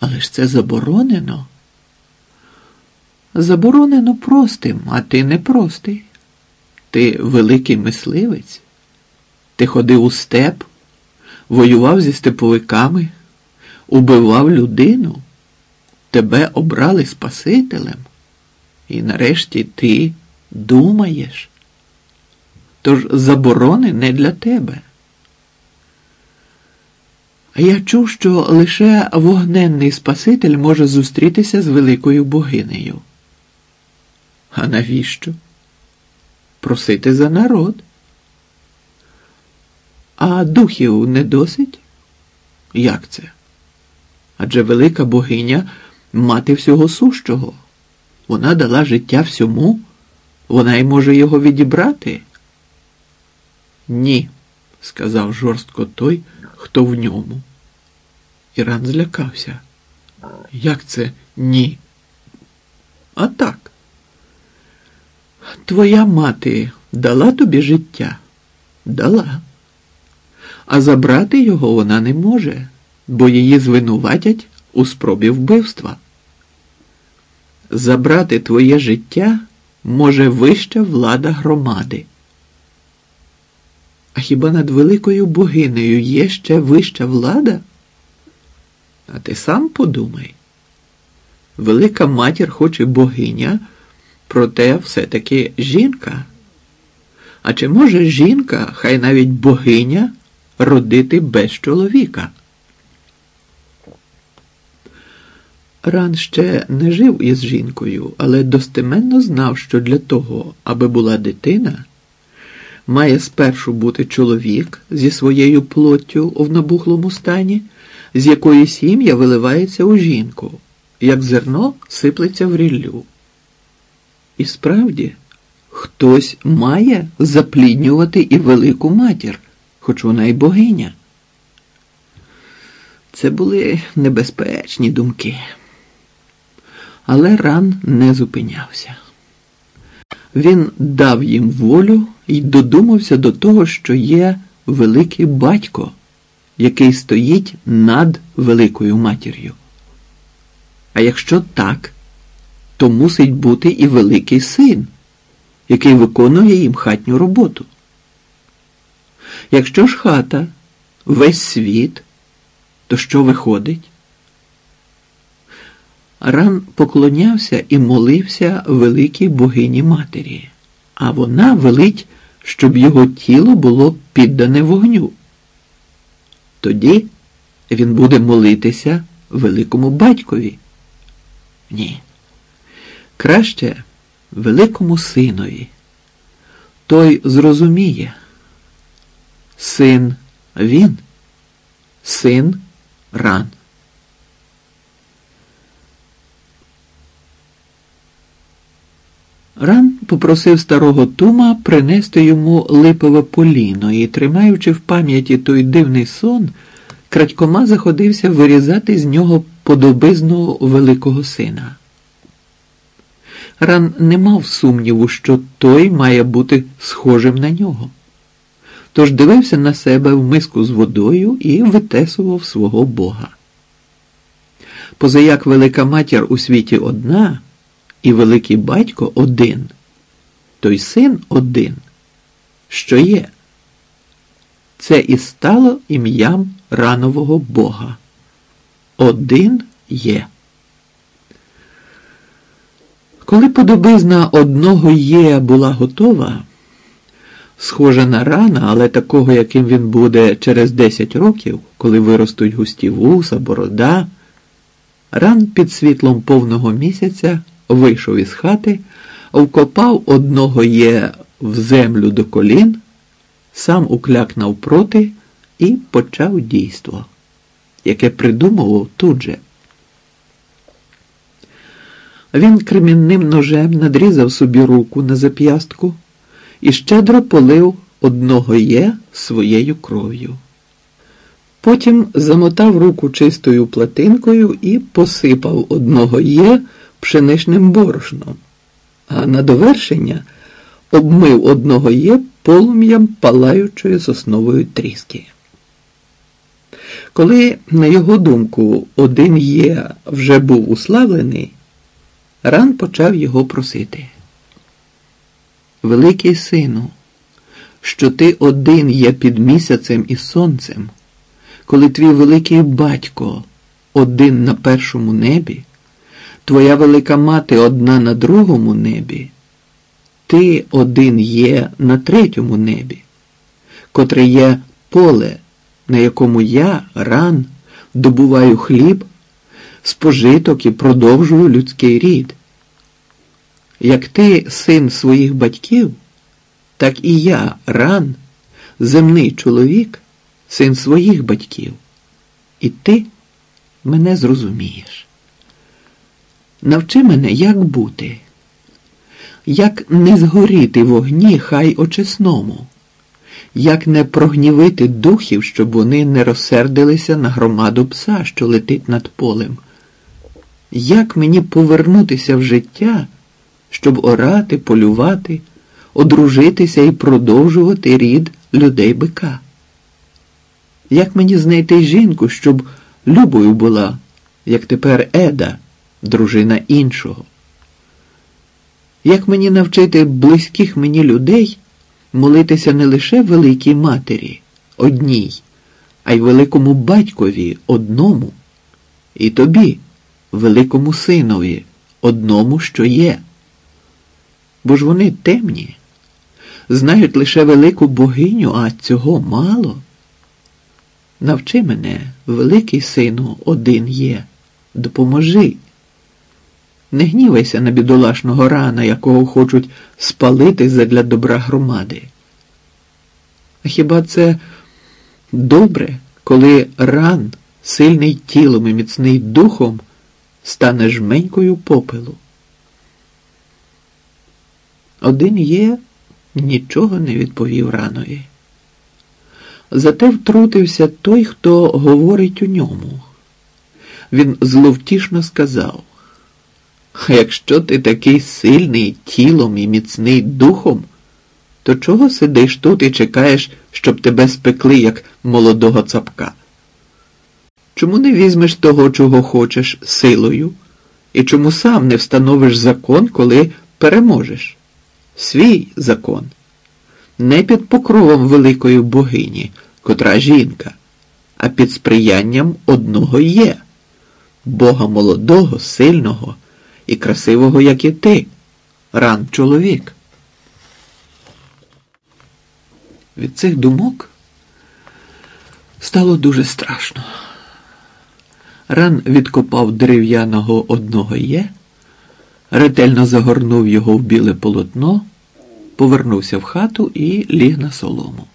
Але ж це заборонено. Заборонено простим, а ти не простий. Ти великий мисливець. Ти ходив у степ, воював зі степовиками, убивав людину, тебе обрали Спасителем, і нарешті ти думаєш. Тож заборони не для тебе. Я чув, що лише вогненний Спаситель може зустрітися з великою богинею. А навіщо? Просити за народ. А духів не досить? Як це? Адже велика богиня мати всього сущого. Вона дала життя всьому, вона й може його відібрати. Ні, сказав жорстко той, хто в ньому. Іран злякався. Як це ні? А так. Твоя мати дала тобі життя? Дала. А забрати його вона не може, бо її звинуватять у спробі вбивства. Забрати твоє життя може вища влада громади. А хіба над великою богинею є ще вища влада? А ти сам подумай. Велика матір хоч і богиня, проте все-таки жінка. А чи може жінка, хай навіть богиня, родити без чоловіка? Ран ще не жив із жінкою, але достеменно знав, що для того, аби була дитина, має спершу бути чоловік зі своєю плоттю в набухлому стані, з якої сім'я виливається у жінку, як зерно сиплеться в ріллю. І справді, хтось має запліднювати і велику матір, хоч вона й богиня. Це були небезпечні думки. Але ран не зупинявся. Він дав їм волю і додумався до того, що є великий батько, який стоїть над великою матір'ю. А якщо так, то мусить бути і великий син, який виконує їм хатню роботу. Якщо ж хата весь світ, то що виходить? Ран поклонявся і молився великій богині матері, а вона велить, щоб його тіло було піддане вогню. Тоді він буде молитися великому батькові. Ні. Краще великому синові. Той зрозуміє. Син він, син ран. Ран попросив старого Тума принести йому липове поліно і, тримаючи в пам'яті той дивний сон, крадькома заходився вирізати з нього подобизну великого сина. Ран не мав сумніву, що той має бути схожим на нього. Тож дивився на себе в миску з водою і витесував свого Бога. Позаяк велика матір у світі одна і великий батько один, той син один, що є. Це і стало ім'ям ранового Бога. Один є. Коли подобизна одного є була готова, схожа на рана, але такого, яким він буде через 10 років, коли виростуть густі вуса, борода, ран під світлом повного місяця вийшов із хати, вкопав одного є в землю до колін, сам укляк навпроти і почав дійство, яке придумував тут же. Він кремінним ножем надрізав собі руку на зап'ястку і щедро полив одного є своєю кров'ю. Потім замотав руку чистою платинкою і посипав одного є пшеничним борошном, а на довершення обмив одного є полум'ям палаючої соснової тріски. Коли, на його думку, один є вже був уславлений, ран почав його просити. Великий сину, що ти один є під місяцем і сонцем, коли твій великий батько один на першому небі, твоя велика мати одна на другому небі, ти один є на третьому небі, котре є поле, на якому я ран добуваю хліб, спожиток і продовжую людський рід. Як ти син своїх батьків, так і я ран, земний чоловік, син своїх батьків, і ти мене зрозумієш. Навчи мене, як бути, як не згоріти в огні хай очисному, як не прогнівити духів, щоб вони не розсердилися на громаду пса, що летить над полем, як мені повернутися в життя, щоб орати, полювати, одружитися і продовжувати рід людей бика? Як мені знайти жінку, щоб любою була, як тепер Еда, дружина іншого? Як мені навчити близьких мені людей молитися не лише великій матері, одній, а й великому батькові одному, і тобі, великому синові, одному, що є? Бо ж вони темні, знають лише велику богиню, а цього мало. Навчи мене, великий сину, один є, допоможи. Не гнівайся на бідолашного рана, якого хочуть спалити задля добра громади. А хіба це добре, коли ран, сильний тілом і міцний духом, стане жменькою попелу? Один є, нічого не відповів ранові. Зате втрутився той, хто говорить у ньому. Він зловтішно сказав. Якщо ти такий сильний тілом і міцний духом, то чого сидиш тут і чекаєш, щоб тебе спекли, як молодого цапка? Чому не візьмеш того, чого хочеш, силою, і чому сам не встановиш закон, коли переможеш? Свій закон, не під покровом великої богині, котра жінка, а під сприянням одного є, Бога молодого, сильного і красивого, як і ти, ран чоловік. Від цих думок стало дуже страшно. Ран відкопав дерев'яного одного є, ретельно загорнув його в біле полотно, повернувся в хату і ліг на солому.